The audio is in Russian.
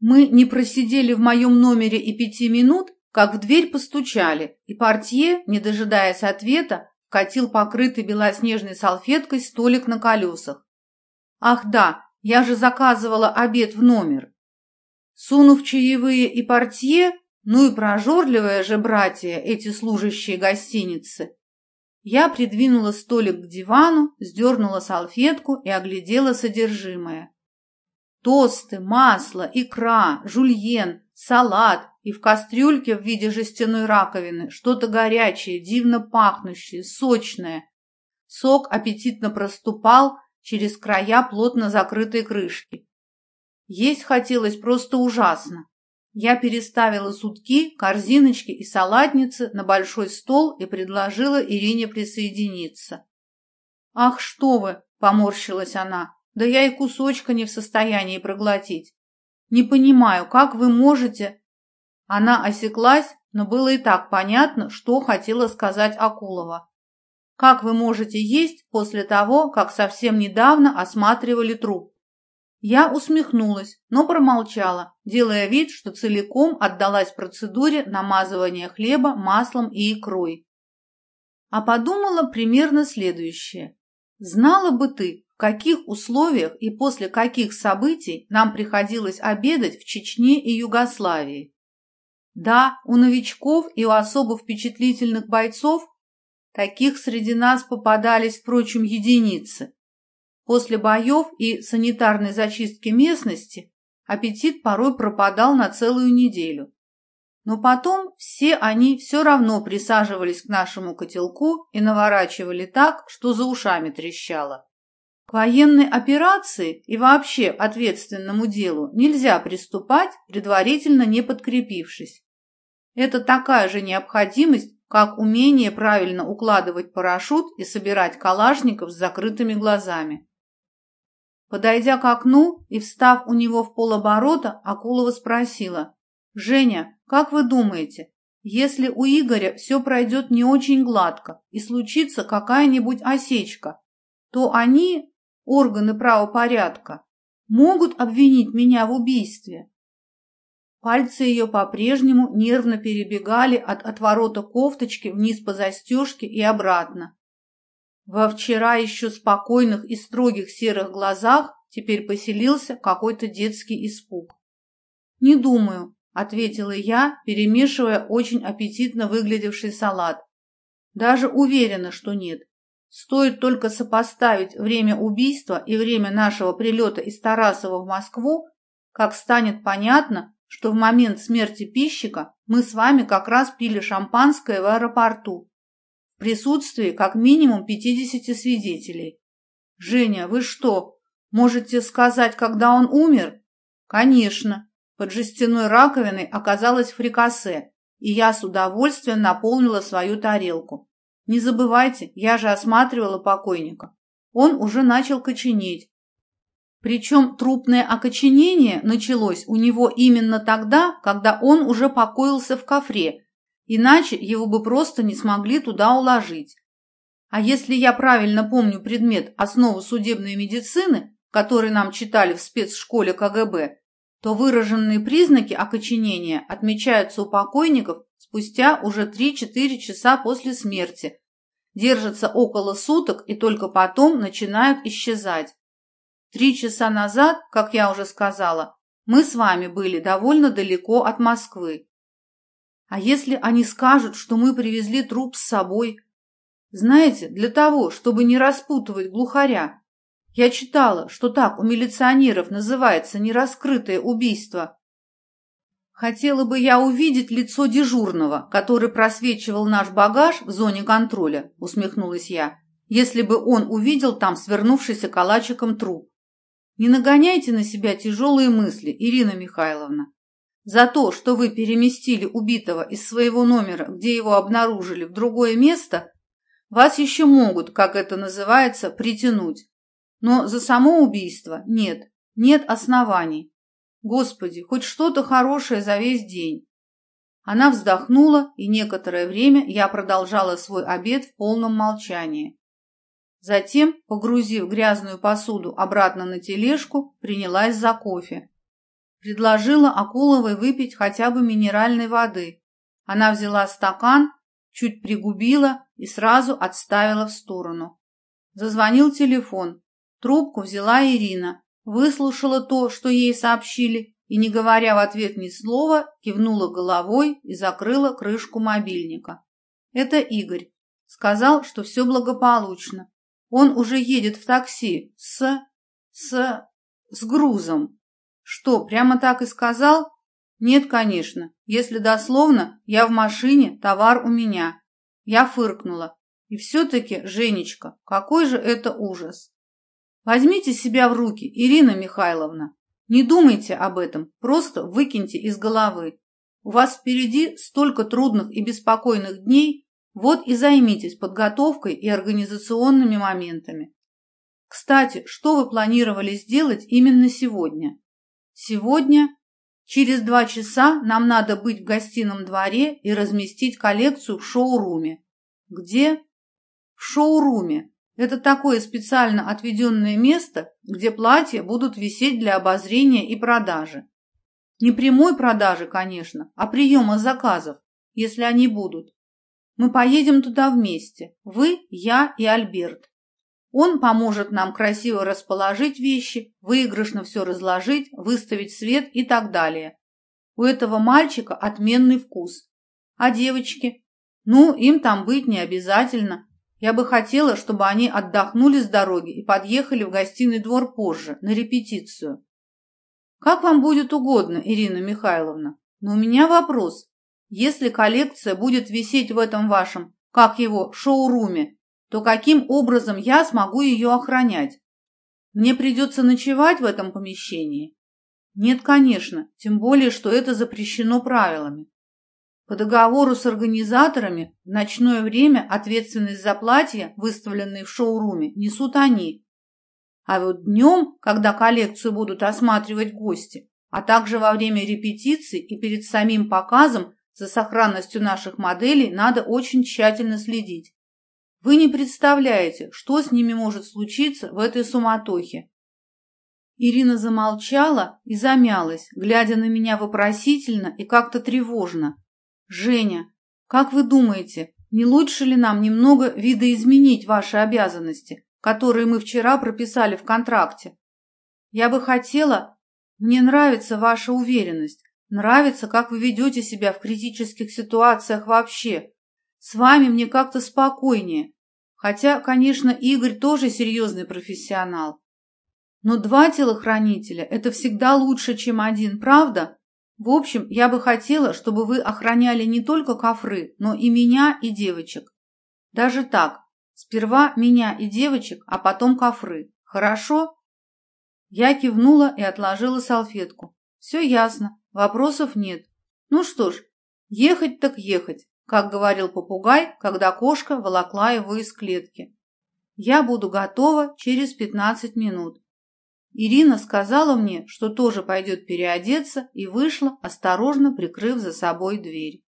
Мы не просидели в моем номере и пяти минут, как в дверь постучали, и портье, не дожидаясь ответа, катил покрытый белоснежной салфеткой столик на колесах. Ах да, я же заказывала обед в номер. Сунув чаевые и портье, ну и прожорливые же братья, эти служащие гостиницы, я придвинула столик к дивану, сдернула салфетку и оглядела содержимое. Тосты, масло, икра, жульен, салат и в кастрюльке в виде жестяной раковины что-то горячее, дивно пахнущее, сочное. Сок аппетитно проступал через края плотно закрытой крышки. Есть хотелось просто ужасно. Я переставила сутки, корзиночки и салатницы на большой стол и предложила Ирине присоединиться. «Ах, что вы!» — поморщилась она. «Да я и кусочка не в состоянии проглотить. Не понимаю, как вы можете...» Она осеклась, но было и так понятно, что хотела сказать Акулова. «Как вы можете есть после того, как совсем недавно осматривали труп?» Я усмехнулась, но промолчала, делая вид, что целиком отдалась процедуре намазывания хлеба маслом и икрой. А подумала примерно следующее. Знала бы ты, в каких условиях и после каких событий нам приходилось обедать в Чечне и Югославии. Да, у новичков и у особо впечатлительных бойцов таких среди нас попадались, впрочем, единицы. После боев и санитарной зачистки местности аппетит порой пропадал на целую неделю. Но потом все они все равно присаживались к нашему котелку и наворачивали так, что за ушами трещало. К военной операции и вообще ответственному делу нельзя приступать, предварительно не подкрепившись. Это такая же необходимость, как умение правильно укладывать парашют и собирать калашников с закрытыми глазами. Подойдя к окну и встав у него в полоборота, Акулова спросила. «Женя, как вы думаете, если у Игоря все пройдет не очень гладко и случится какая-нибудь осечка, то они, органы правопорядка, могут обвинить меня в убийстве?» Пальцы ее по-прежнему нервно перебегали от отворота кофточки вниз по застежке и обратно. Во вчера еще спокойных и строгих серых глазах теперь поселился какой-то детский испуг. «Не думаю», — ответила я, перемешивая очень аппетитно выглядевший салат. «Даже уверена, что нет. Стоит только сопоставить время убийства и время нашего прилета из Тарасова в Москву, как станет понятно, что в момент смерти пищика мы с вами как раз пили шампанское в аэропорту присутствии как минимум 50 свидетелей. «Женя, вы что, можете сказать, когда он умер?» «Конечно». Под жестяной раковиной оказалось фрикасе, и я с удовольствием наполнила свою тарелку. Не забывайте, я же осматривала покойника. Он уже начал коченеть. Причем трупное окоченение началось у него именно тогда, когда он уже покоился в кофре, Иначе его бы просто не смогли туда уложить. А если я правильно помню предмет «Основы судебной медицины», который нам читали в спецшколе КГБ, то выраженные признаки окоченения отмечаются у покойников спустя уже 3-4 часа после смерти, держатся около суток и только потом начинают исчезать. Три часа назад, как я уже сказала, мы с вами были довольно далеко от Москвы. А если они скажут, что мы привезли труп с собой? Знаете, для того, чтобы не распутывать глухаря. Я читала, что так у милиционеров называется нераскрытое убийство. Хотела бы я увидеть лицо дежурного, который просвечивал наш багаж в зоне контроля, усмехнулась я, если бы он увидел там свернувшийся калачиком труп. Не нагоняйте на себя тяжелые мысли, Ирина Михайловна. За то, что вы переместили убитого из своего номера, где его обнаружили, в другое место, вас еще могут, как это называется, притянуть. Но за само убийство нет, нет оснований. Господи, хоть что-то хорошее за весь день. Она вздохнула, и некоторое время я продолжала свой обед в полном молчании. Затем, погрузив грязную посуду обратно на тележку, принялась за кофе. Предложила Акуловой выпить хотя бы минеральной воды. Она взяла стакан, чуть пригубила и сразу отставила в сторону. Зазвонил телефон. Трубку взяла Ирина, выслушала то, что ей сообщили, и, не говоря в ответ ни слова, кивнула головой и закрыла крышку мобильника. Это Игорь. Сказал, что все благополучно. Он уже едет в такси с... с... с грузом. Что, прямо так и сказал? Нет, конечно. Если дословно, я в машине, товар у меня. Я фыркнула. И все-таки, Женечка, какой же это ужас. Возьмите себя в руки, Ирина Михайловна. Не думайте об этом, просто выкиньте из головы. У вас впереди столько трудных и беспокойных дней, вот и займитесь подготовкой и организационными моментами. Кстати, что вы планировали сделать именно сегодня? Сегодня через два часа нам надо быть в гостином дворе и разместить коллекцию в шоуруме. Где? В шоуруме. Это такое специально отведенное место, где платья будут висеть для обозрения и продажи. Не прямой продажи, конечно, а приема заказов, если они будут. Мы поедем туда вместе, вы, я и Альберт. Он поможет нам красиво расположить вещи, выигрышно все разложить, выставить свет и так далее. У этого мальчика отменный вкус. А девочки? Ну, им там быть не обязательно, я бы хотела, чтобы они отдохнули с дороги и подъехали в гостиный двор позже, на репетицию. Как вам будет угодно, Ирина Михайловна. Но у меня вопрос. Если коллекция будет висеть в этом вашем, как его, шоуруме, то каким образом я смогу ее охранять? Мне придется ночевать в этом помещении? Нет, конечно, тем более, что это запрещено правилами. По договору с организаторами в ночное время ответственность за платья, выставленные в шоуруме, несут они. А вот днем, когда коллекцию будут осматривать гости, а также во время репетиций и перед самим показом за сохранностью наших моделей надо очень тщательно следить. Вы не представляете, что с ними может случиться в этой суматохе. Ирина замолчала и замялась, глядя на меня вопросительно и как-то тревожно. «Женя, как вы думаете, не лучше ли нам немного видоизменить ваши обязанности, которые мы вчера прописали в контракте? Я бы хотела... Мне нравится ваша уверенность, нравится, как вы ведете себя в критических ситуациях вообще. С вами мне как-то спокойнее. Хотя, конечно, Игорь тоже серьезный профессионал. Но два телохранителя – это всегда лучше, чем один, правда? В общем, я бы хотела, чтобы вы охраняли не только кофры, но и меня и девочек. Даже так. Сперва меня и девочек, а потом кофры. Хорошо? Я кивнула и отложила салфетку. Все ясно. Вопросов нет. Ну что ж, ехать так ехать, как говорил попугай, когда кошка волокла его из клетки. Я буду готова через пятнадцать минут. Ирина сказала мне, что тоже пойдет переодеться, и вышла, осторожно прикрыв за собой дверь.